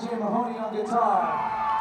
Jim Mahoney on guitar.